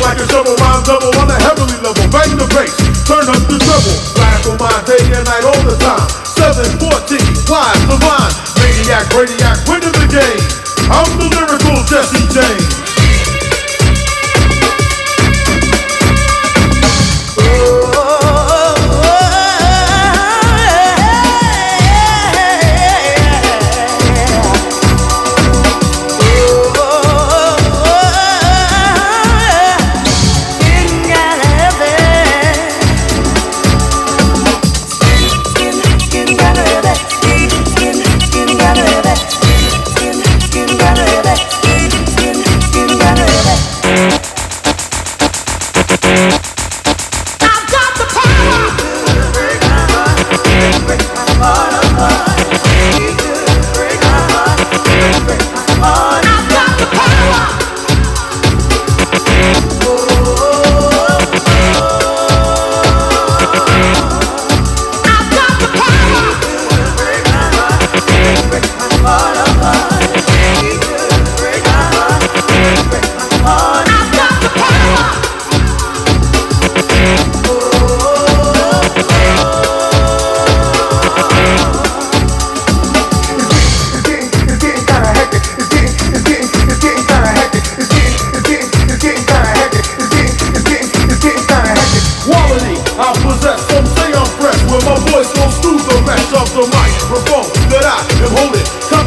like a shovel, rhyme double on a heavenly level. Bang the bass, turn up the treble. Blast on my day and night all the time. 714, wise,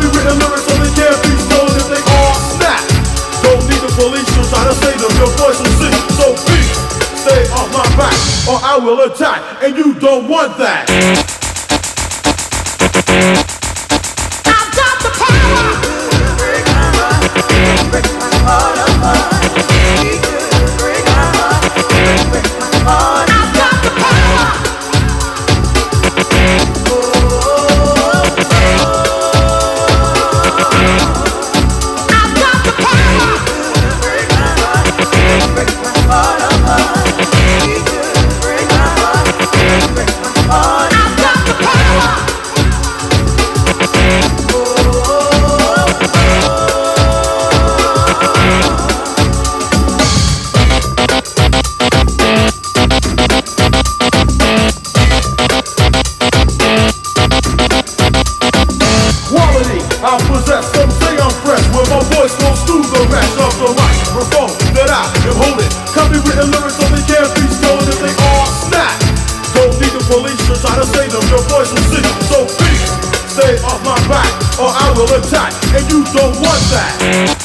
Copywritten lyrics so they can't be stolen if they Don't need the police to try to save them. Your voice will sing, so please Stay off my back or I will attack And you don't want that Quality, attack And you don't want that